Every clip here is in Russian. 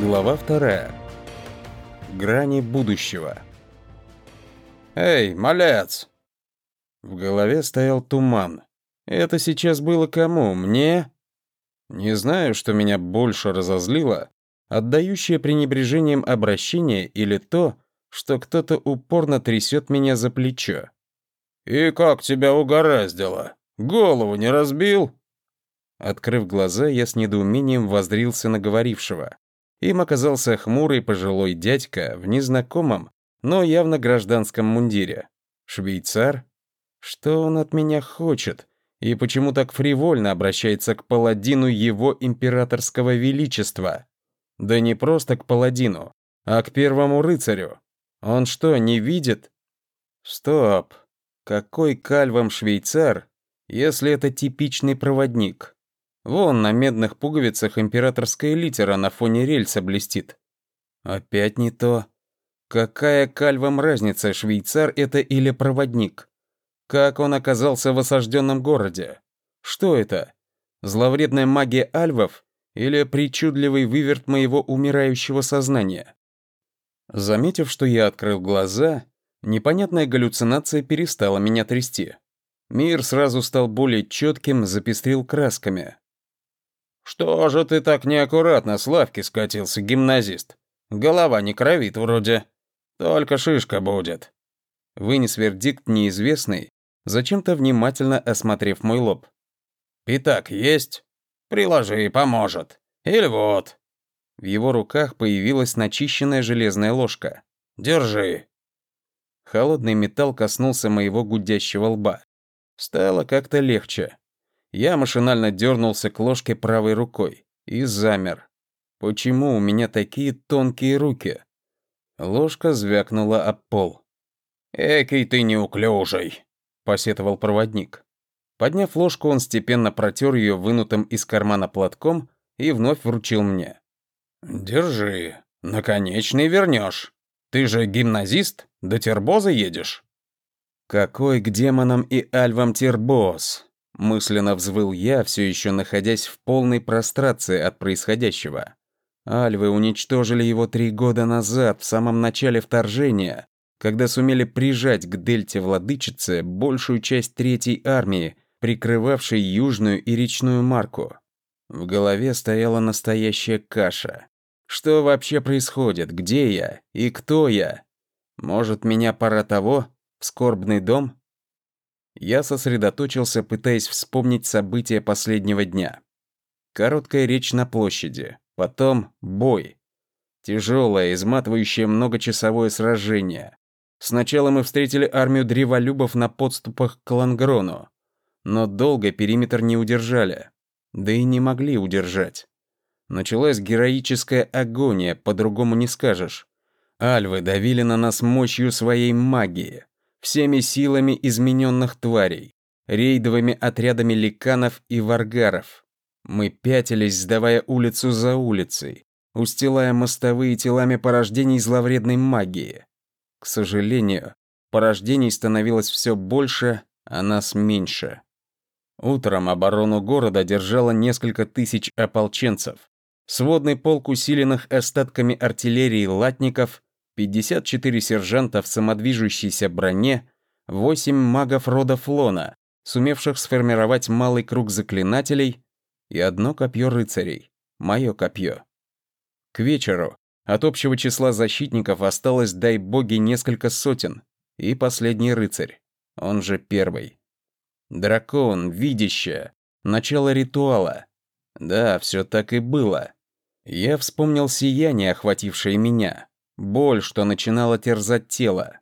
Глава вторая. Грани будущего. «Эй, малец!» В голове стоял туман. Это сейчас было кому? Мне? Не знаю, что меня больше разозлило, отдающее пренебрежением обращение или то, что кто-то упорно трясет меня за плечо. «И как тебя угораздило? Голову не разбил?» Открыв глаза, я с недоумением воздрился на говорившего. Им оказался хмурый пожилой дядька в незнакомом, но явно гражданском мундире. Швейцар? Что он от меня хочет? И почему так фривольно обращается к паладину его императорского величества? Да не просто к паладину, а к первому рыцарю. Он что, не видит? Стоп. Какой кальвам швейцар, если это типичный проводник? Вон на медных пуговицах императорская литера на фоне рельса блестит. Опять не то. Какая кальвам разница, швейцар это или проводник? Как он оказался в осажденном городе? Что это? Зловредная магия альвов или причудливый выверт моего умирающего сознания? Заметив, что я открыл глаза, непонятная галлюцинация перестала меня трясти. Мир сразу стал более четким, запестрил красками. «Что же ты так неаккуратно с лавки скатился, гимназист? Голова не кровит вроде. Только шишка будет». Вынес вердикт неизвестный, зачем-то внимательно осмотрев мой лоб. «Пятак есть? Приложи, поможет. Или вот». В его руках появилась начищенная железная ложка. «Держи». Холодный металл коснулся моего гудящего лба. Стало как-то легче. Я машинально дернулся к ложке правой рукой и замер. Почему у меня такие тонкие руки? Ложка звякнула об пол. «Экий ты неуклюжий», — посетовал проводник. Подняв ложку, он степенно протер ее вынутым из кармана платком и вновь вручил мне. «Держи, наконечный вернешь. Ты же гимназист, до тербоза едешь?» «Какой к демонам и альвам тербоз?» Мысленно взвыл я, все еще находясь в полной прострации от происходящего. Альвы уничтожили его три года назад, в самом начале вторжения, когда сумели прижать к дельте владычицы большую часть Третьей армии, прикрывавшей Южную и Речную Марку. В голове стояла настоящая каша. Что вообще происходит? Где я? И кто я? Может, меня пора того? В скорбный дом? Я сосредоточился, пытаясь вспомнить события последнего дня. Короткая речь на площади, потом бой. Тяжелое, изматывающее многочасовое сражение. Сначала мы встретили армию древолюбов на подступах к Лангрону, но долго периметр не удержали, да и не могли удержать. Началась героическая агония, по-другому не скажешь. Альвы давили на нас мощью своей магии всеми силами измененных тварей, рейдовыми отрядами ликанов и варгаров. Мы пятились, сдавая улицу за улицей, устилая мостовые телами порождений зловредной магии. К сожалению, порождений становилось все больше, а нас меньше. Утром оборону города держало несколько тысяч ополченцев. Сводный полк усиленных остатками артиллерии латников 54 сержанта в самодвижущейся броне, 8 магов рода Флона, сумевших сформировать малый круг заклинателей, и одно копье рыцарей, мое копье. К вечеру от общего числа защитников осталось, дай боги, несколько сотен, и последний рыцарь, он же первый. Дракон, видящее, начало ритуала. Да, все так и было. Я вспомнил сияние, охватившее меня, боль, что начинала терзать тело,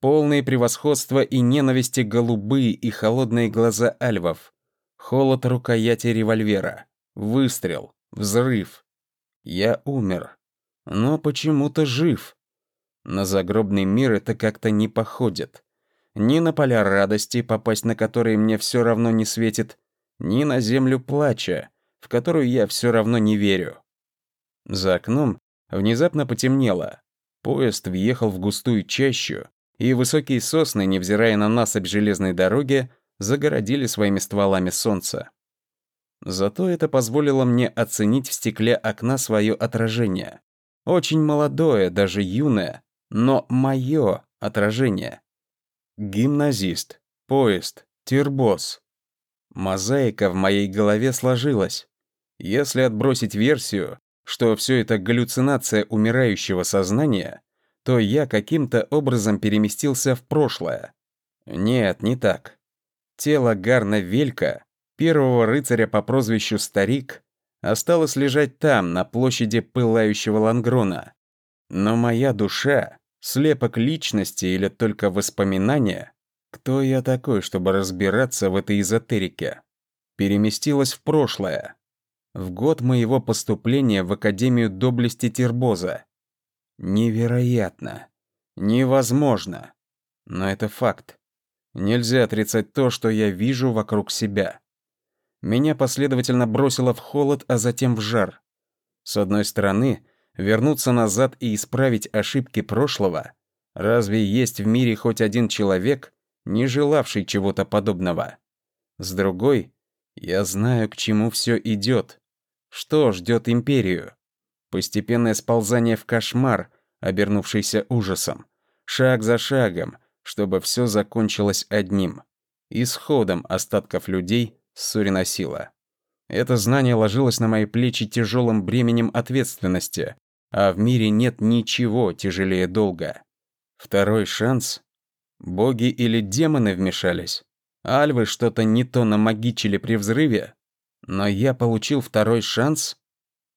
полные превосходства и ненависти голубые и холодные глаза альвов, холод рукояти револьвера, выстрел, взрыв. Я умер, но почему-то жив. На загробный мир это как-то не походит. Ни на поля радости, попасть на которые мне все равно не светит, ни на землю плача, в которую я все равно не верю. За окном внезапно потемнело, Поезд въехал в густую чащу, и высокие сосны, невзирая на насыпь железной дороги, загородили своими стволами солнце. Зато это позволило мне оценить в стекле окна свое отражение. Очень молодое, даже юное, но мое отражение. Гимназист, поезд, тирбос. Мозаика в моей голове сложилась. Если отбросить версию, что все это галлюцинация умирающего сознания, то я каким-то образом переместился в прошлое. Нет, не так. Тело Гарна Велька, первого рыцаря по прозвищу Старик, осталось лежать там, на площади пылающего Лангрона. Но моя душа, слепок личности или только воспоминания, кто я такой, чтобы разбираться в этой эзотерике, переместилась в прошлое, в год моего поступления в Академию Доблести Тербоза. Невероятно. Невозможно. Но это факт. Нельзя отрицать то, что я вижу вокруг себя. Меня последовательно бросило в холод, а затем в жар. С одной стороны, вернуться назад и исправить ошибки прошлого. Разве есть в мире хоть один человек, не желавший чего-то подобного? С другой, я знаю, к чему все идет. Что ждет империю? Постепенное сползание в кошмар, обернувшийся ужасом. Шаг за шагом, чтобы все закончилось одним. Исходом остатков людей Сурина сила. Это знание ложилось на мои плечи тяжелым бременем ответственности, а в мире нет ничего тяжелее долга. Второй шанс? Боги или демоны вмешались? Альвы что-то не то намагичили при взрыве? Но я получил второй шанс?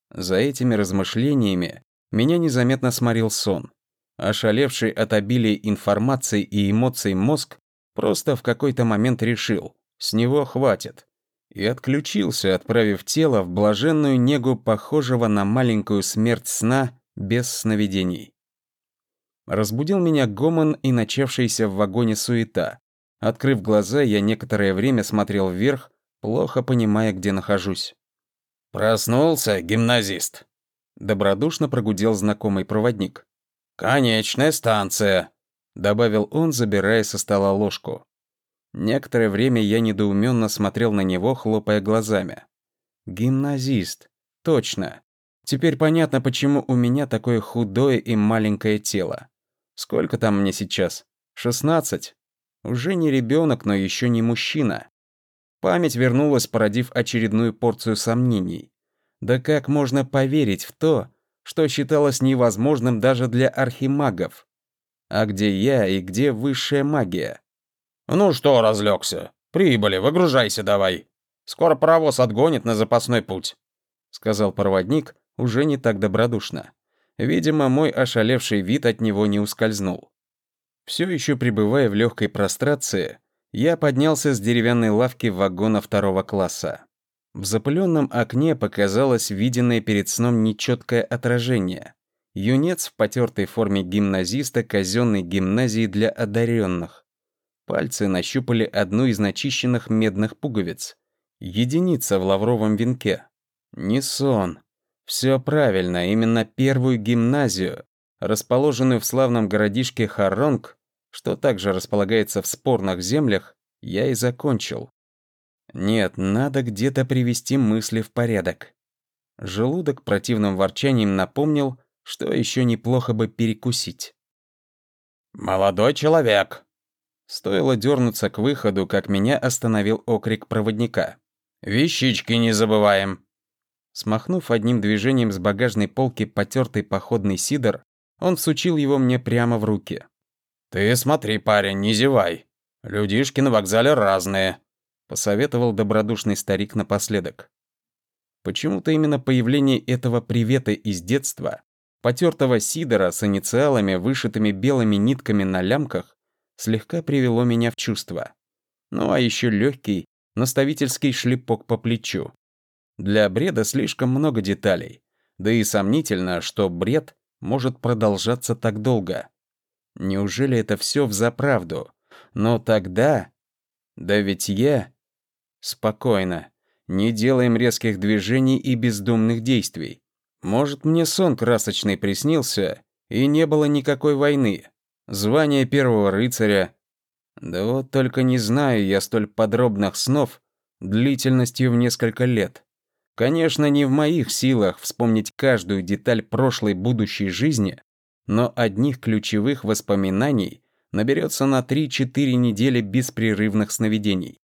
За этими размышлениями меня незаметно сморил сон. Ошалевший от обилия информации и эмоций мозг просто в какой-то момент решил, с него хватит. И отключился, отправив тело в блаженную негу похожего на маленькую смерть сна без сновидений. Разбудил меня гомон и начавшаяся в вагоне суета. Открыв глаза, я некоторое время смотрел вверх, плохо понимая, где нахожусь. «Проснулся, гимназист!» Добродушно прогудел знакомый проводник. «Конечная станция!» Добавил он, забирая со стола ложку. Некоторое время я недоуменно смотрел на него, хлопая глазами. Гимназист. Точно. Теперь понятно, почему у меня такое худое и маленькое тело. Сколько там мне сейчас? 16? Уже не ребенок, но еще не мужчина. Память вернулась, породив очередную порцию сомнений. Да как можно поверить в то, что считалось невозможным даже для архимагов? А где я и где высшая магия? «Ну что, разлегся? Прибыли, выгружайся давай. Скоро паровоз отгонит на запасной путь», — сказал проводник уже не так добродушно. Видимо, мой ошалевший вид от него не ускользнул. Все еще пребывая в легкой прострации, я поднялся с деревянной лавки вагона второго класса. В запыленном окне показалось виденное перед сном нечеткое отражение. Юнец в потертой форме гимназиста казенной гимназии для одаренных. Пальцы нащупали одну из начищенных медных пуговиц. Единица в лавровом венке. Не сон. Все правильно, именно первую гимназию, расположенную в славном городишке Харонг, что также располагается в спорных землях, я и закончил. Нет, надо где-то привести мысли в порядок. Желудок противным ворчанием напомнил, что еще неплохо бы перекусить. «Молодой человек!» Стоило дернуться к выходу, как меня остановил окрик проводника. «Вещички не забываем!» Смахнув одним движением с багажной полки потертый походный сидор, он всучил его мне прямо в руки. «Ты смотри, парень, не зевай. Людишки на вокзале разные», — посоветовал добродушный старик напоследок. Почему-то именно появление этого привета из детства, потертого сидора с инициалами, вышитыми белыми нитками на лямках, слегка привело меня в чувство. Ну а еще легкий, наставительский шлепок по плечу. Для бреда слишком много деталей, да и сомнительно, что бред может продолжаться так долго. Неужели это все взаправду? Но тогда... Да ведь я... Спокойно. Не делаем резких движений и бездумных действий. Может, мне сон красочный приснился, и не было никакой войны. Звание первого рыцаря. Да вот только не знаю я столь подробных снов длительностью в несколько лет. Конечно, не в моих силах вспомнить каждую деталь прошлой будущей жизни, но одних ключевых воспоминаний наберется на 3-4 недели беспрерывных сновидений.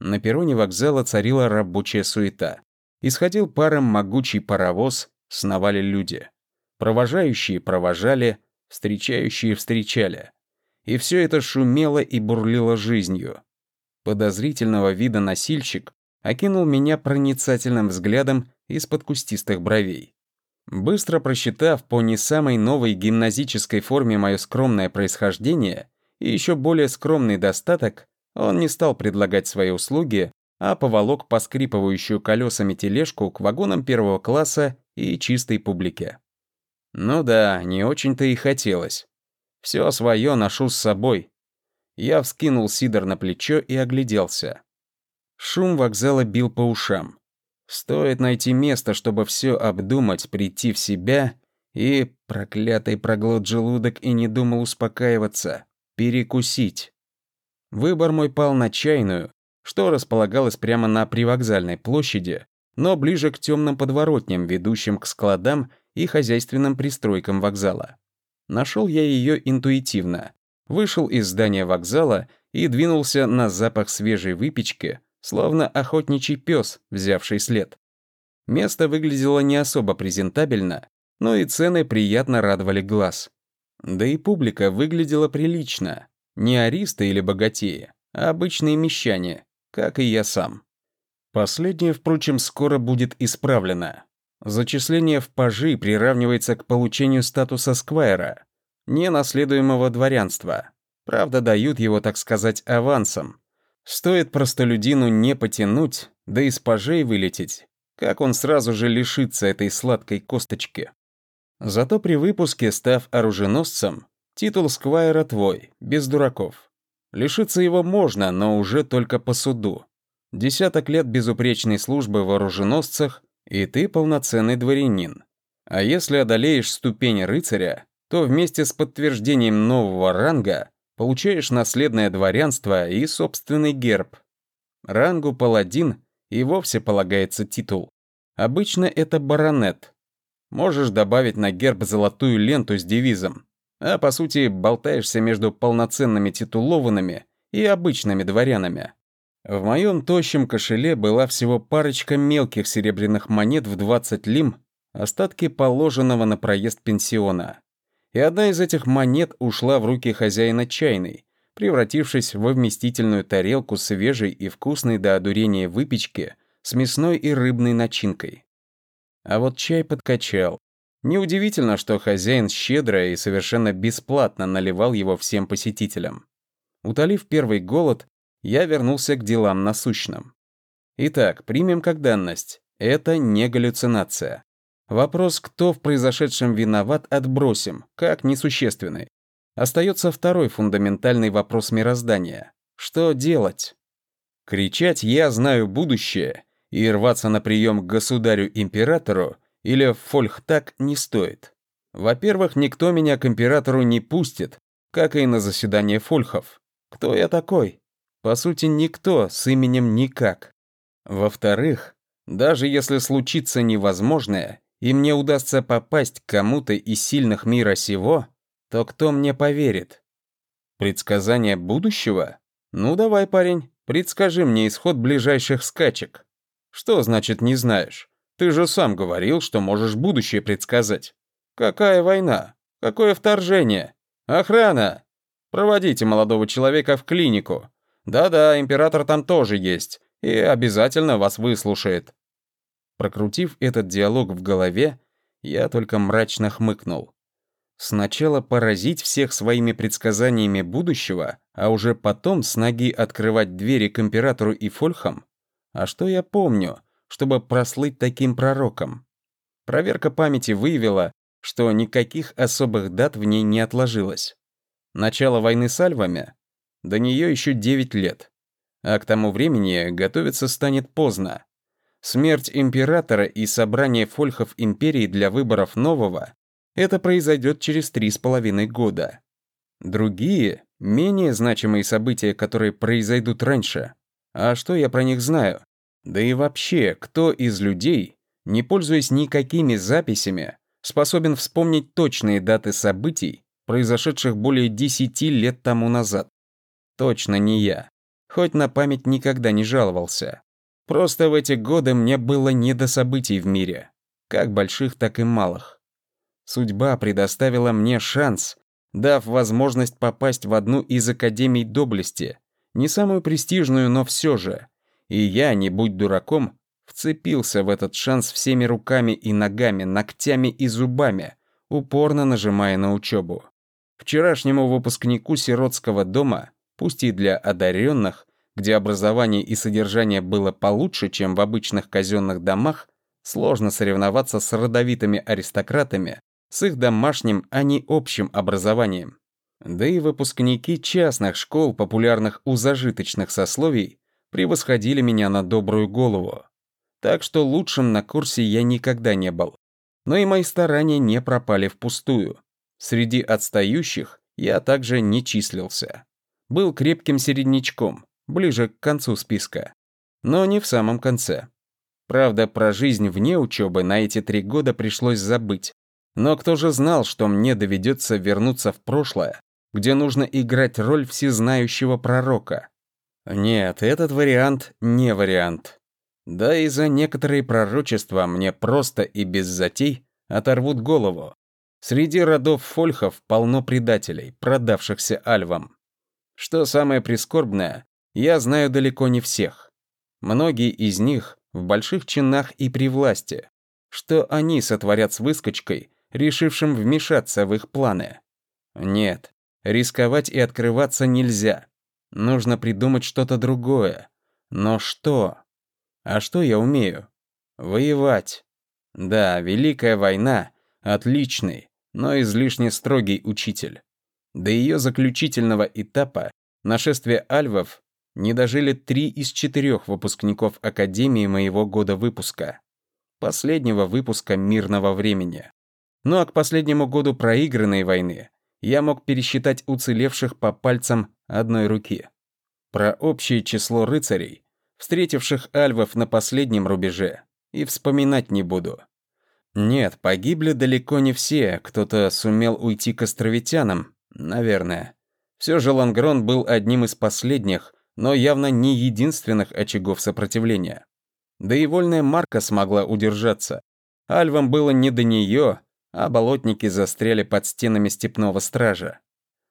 На перроне вокзала царила рабочая суета. Исходил паром могучий паровоз, сновали люди. Провожающие провожали, встречающие встречали. И все это шумело и бурлило жизнью. Подозрительного вида носильщик окинул меня проницательным взглядом из-под кустистых бровей. Быстро просчитав по не самой новой гимназической форме мое скромное происхождение и еще более скромный достаток, он не стал предлагать свои услуги, а поволок поскрипывающую колесами тележку к вагонам первого класса и чистой публике. Ну да, не очень-то и хотелось. Все свое ношу с собой. Я вскинул Сидор на плечо и огляделся. Шум вокзала бил по ушам. Стоит найти место, чтобы все обдумать, прийти в себя и, проклятый проглот желудок и не думал успокаиваться, перекусить. Выбор мой пал на чайную, что располагалось прямо на привокзальной площади, но ближе к темным подворотням, ведущим к складам и хозяйственным пристройкам вокзала. Нашел я ее интуитивно. Вышел из здания вокзала и двинулся на запах свежей выпечки, словно охотничий пес, взявший след. Место выглядело не особо презентабельно, но и цены приятно радовали глаз. Да и публика выглядела прилично. Не аристы или богатеи, а обычные мещане, как и я сам. Последнее, впрочем, скоро будет исправлено. Зачисление в пажи приравнивается к получению статуса сквайра, ненаследуемого дворянства. Правда, дают его, так сказать, авансом, Стоит простолюдину не потянуть, да из пажей вылететь, как он сразу же лишится этой сладкой косточки. Зато при выпуске, став оруженосцем, титул сквайра твой, без дураков. Лишиться его можно, но уже только по суду. Десяток лет безупречной службы в оруженосцах, и ты полноценный дворянин. А если одолеешь ступень рыцаря, то вместе с подтверждением нового ранга получаешь наследное дворянство и собственный герб. Рангу паладин и вовсе полагается титул. Обычно это баронет. Можешь добавить на герб золотую ленту с девизом, а по сути болтаешься между полноценными титулованными и обычными дворянами. В моем тощем кошеле была всего парочка мелких серебряных монет в 20 лим, остатки положенного на проезд пенсиона и одна из этих монет ушла в руки хозяина чайной, превратившись в вместительную тарелку свежей и вкусной до одурения выпечки с мясной и рыбной начинкой. А вот чай подкачал. Неудивительно, что хозяин щедро и совершенно бесплатно наливал его всем посетителям. Утолив первый голод, я вернулся к делам насущным. Итак, примем как данность. Это не галлюцинация. Вопрос, кто в произошедшем виноват, отбросим, как несущественный. Остается второй фундаментальный вопрос мироздания. Что делать? Кричать «я знаю будущее» и рваться на прием к государю-императору или в фольхтак не стоит. Во-первых, никто меня к императору не пустит, как и на заседание фольхов. Кто я такой? По сути, никто с именем никак. Во-вторых, даже если случится невозможное, и мне удастся попасть к кому-то из сильных мира сего, то кто мне поверит? Предсказание будущего? Ну давай, парень, предскажи мне исход ближайших скачек. Что значит не знаешь? Ты же сам говорил, что можешь будущее предсказать. Какая война? Какое вторжение? Охрана! Проводите молодого человека в клинику. Да-да, император там тоже есть и обязательно вас выслушает. Прокрутив этот диалог в голове, я только мрачно хмыкнул. Сначала поразить всех своими предсказаниями будущего, а уже потом с ноги открывать двери к императору и фольхам? А что я помню, чтобы прослыть таким пророком? Проверка памяти выявила, что никаких особых дат в ней не отложилось. Начало войны с альвами? До нее еще 9 лет. А к тому времени готовиться станет поздно. Смерть императора и собрание фольхов империи для выборов нового – это произойдет через три с половиной года. Другие, менее значимые события, которые произойдут раньше. А что я про них знаю? Да и вообще, кто из людей, не пользуясь никакими записями, способен вспомнить точные даты событий, произошедших более десяти лет тому назад? Точно не я. Хоть на память никогда не жаловался. Просто в эти годы мне было не до событий в мире, как больших, так и малых. Судьба предоставила мне шанс, дав возможность попасть в одну из академий доблести, не самую престижную, но все же. И я, не будь дураком, вцепился в этот шанс всеми руками и ногами, ногтями и зубами, упорно нажимая на учебу. Вчерашнему выпускнику сиротского дома, пусть и для одаренных, где образование и содержание было получше, чем в обычных казенных домах, сложно соревноваться с родовитыми аристократами, с их домашним, а не общим образованием. Да и выпускники частных школ, популярных у зажиточных сословий, превосходили меня на добрую голову. Так что лучшим на курсе я никогда не был. Но и мои старания не пропали впустую. Среди отстающих я также не числился. Был крепким середнячком, ближе к концу списка. Но не в самом конце. Правда, про жизнь вне учебы на эти три года пришлось забыть. Но кто же знал, что мне доведется вернуться в прошлое, где нужно играть роль всезнающего пророка? Нет, этот вариант не вариант. Да и за некоторые пророчества мне просто и без затей оторвут голову. Среди родов фольхов полно предателей, продавшихся альвам. Что самое прискорбное, я знаю далеко не всех. Многие из них в больших чинах и при власти. Что они сотворят с выскочкой, решившим вмешаться в их планы? Нет, рисковать и открываться нельзя. Нужно придумать что-то другое. Но что? А что я умею? Воевать. Да, Великая война — отличный, но излишне строгий учитель. До ее заключительного этапа нашествие альвов не дожили три из четырех выпускников Академии моего года выпуска. Последнего выпуска мирного времени. Ну а к последнему году проигранной войны я мог пересчитать уцелевших по пальцам одной руки. Про общее число рыцарей, встретивших альвов на последнем рубеже, и вспоминать не буду. Нет, погибли далеко не все, кто-то сумел уйти к островитянам, наверное. Все же Лангрон был одним из последних, но явно не единственных очагов сопротивления. Да и вольная Марка смогла удержаться. Альвам было не до нее, а болотники застряли под стенами степного стража.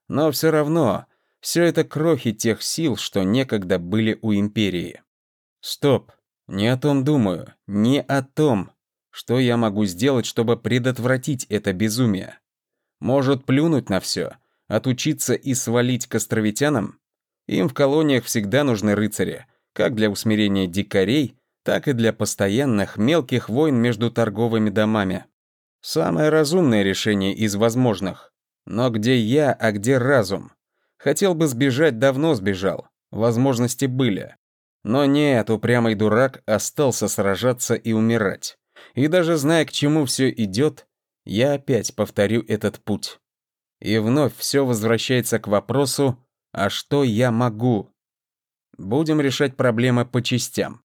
Но все равно, все это крохи тех сил, что некогда были у Империи. Стоп, не о том думаю, не о том, что я могу сделать, чтобы предотвратить это безумие. Может, плюнуть на все, отучиться и свалить к островитянам? Им в колониях всегда нужны рыцари, как для усмирения дикарей, так и для постоянных мелких войн между торговыми домами. Самое разумное решение из возможных. Но где я, а где разум? Хотел бы сбежать, давно сбежал. Возможности были. Но нет, упрямый дурак остался сражаться и умирать. И даже зная, к чему все идет, я опять повторю этот путь. И вновь все возвращается к вопросу, а что я могу? Будем решать проблемы по частям.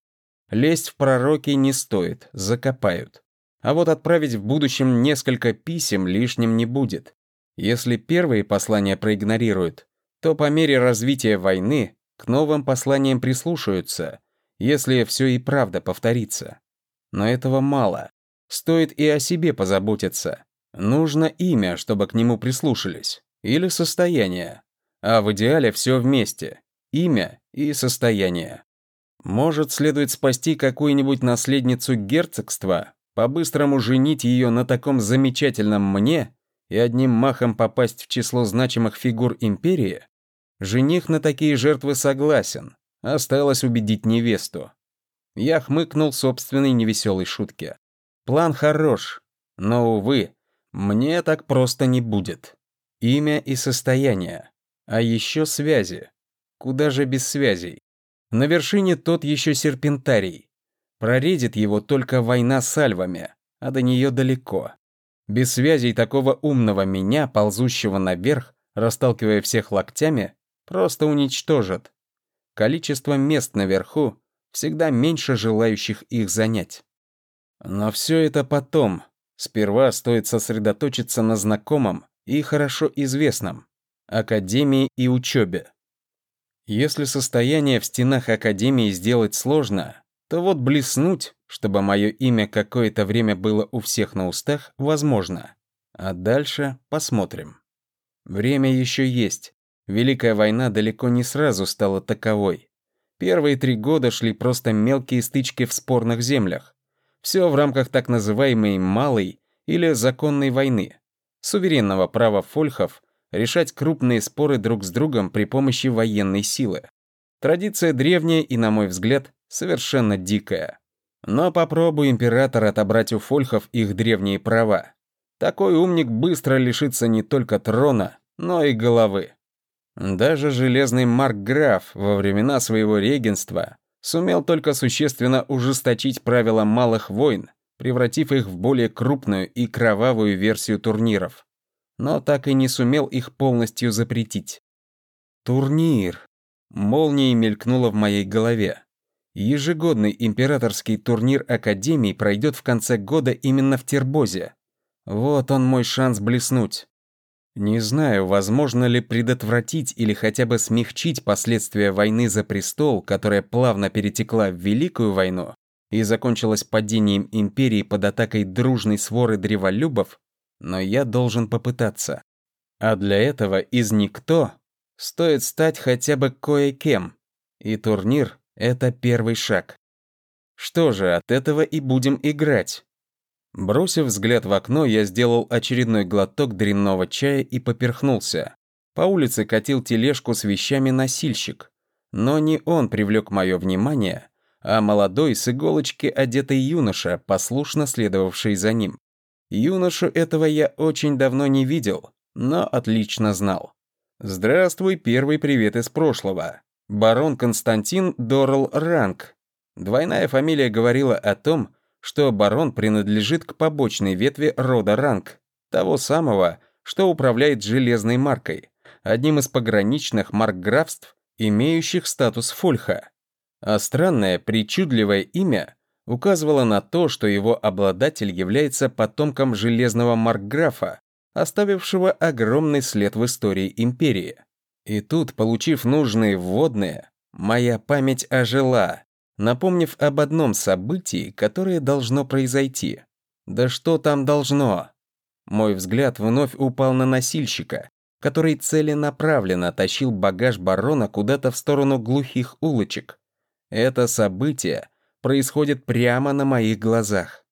Лезть в пророки не стоит, закопают. А вот отправить в будущем несколько писем лишним не будет. Если первые послания проигнорируют, то по мере развития войны к новым посланиям прислушаются, если все и правда повторится. Но этого мало. Стоит и о себе позаботиться. Нужно имя, чтобы к нему прислушались. Или состояние. А в идеале все вместе. Имя и состояние. Может, следует спасти какую-нибудь наследницу герцогства, по-быстрому женить ее на таком замечательном мне и одним махом попасть в число значимых фигур империи? Жених на такие жертвы согласен. Осталось убедить невесту. Я хмыкнул собственной невеселой шутке. План хорош, но, увы, мне так просто не будет. Имя и состояние. А еще связи. Куда же без связей? На вершине тот еще серпентарий. Проредит его только война с альвами, а до нее далеко. Без связей такого умного меня, ползущего наверх, расталкивая всех локтями, просто уничтожат. Количество мест наверху всегда меньше желающих их занять. Но все это потом. Сперва стоит сосредоточиться на знакомом и хорошо известном – академии и учебе. Если состояние в стенах академии сделать сложно, то вот блеснуть, чтобы мое имя какое-то время было у всех на устах, возможно. А дальше посмотрим. Время еще есть. Великая война далеко не сразу стала таковой. Первые три года шли просто мелкие стычки в спорных землях. Все в рамках так называемой «малой» или «законной войны», суверенного права фольхов решать крупные споры друг с другом при помощи военной силы. Традиция древняя и, на мой взгляд, совершенно дикая. Но попробуй император отобрать у фольхов их древние права. Такой умник быстро лишится не только трона, но и головы. Даже железный маркграф во времена своего регенства сумел только существенно ужесточить правила малых войн, превратив их в более крупную и кровавую версию турниров. Но так и не сумел их полностью запретить. Турнир. Молнией мелькнуло в моей голове. Ежегодный императорский турнир Академии пройдет в конце года именно в Тербозе. Вот он мой шанс блеснуть. Не знаю, возможно ли предотвратить или хотя бы смягчить последствия войны за престол, которая плавно перетекла в Великую войну и закончилась падением империи под атакой дружной своры древолюбов, но я должен попытаться. А для этого из никто стоит стать хотя бы кое-кем, и турнир это первый шаг. Что же, от этого и будем играть. Бросив взгляд в окно, я сделал очередной глоток дрянного чая и поперхнулся. По улице катил тележку с вещами носильщик. Но не он привлек мое внимание, а молодой с иголочки одетый юноша, послушно следовавший за ним. Юношу этого я очень давно не видел, но отлично знал. «Здравствуй, первый привет из прошлого барон Константин Дорл Ранг. Двойная фамилия говорила о том, что барон принадлежит к побочной ветви рода Ранг, того самого, что управляет железной маркой, одним из пограничных маркграфств, имеющих статус фольха. А странное, причудливое имя указывало на то, что его обладатель является потомком железного маркграфа, оставившего огромный след в истории империи. И тут, получив нужные вводные, моя память ожила, напомнив об одном событии, которое должно произойти. Да что там должно? Мой взгляд вновь упал на носильщика, который целенаправленно тащил багаж барона куда-то в сторону глухих улочек. Это событие происходит прямо на моих глазах.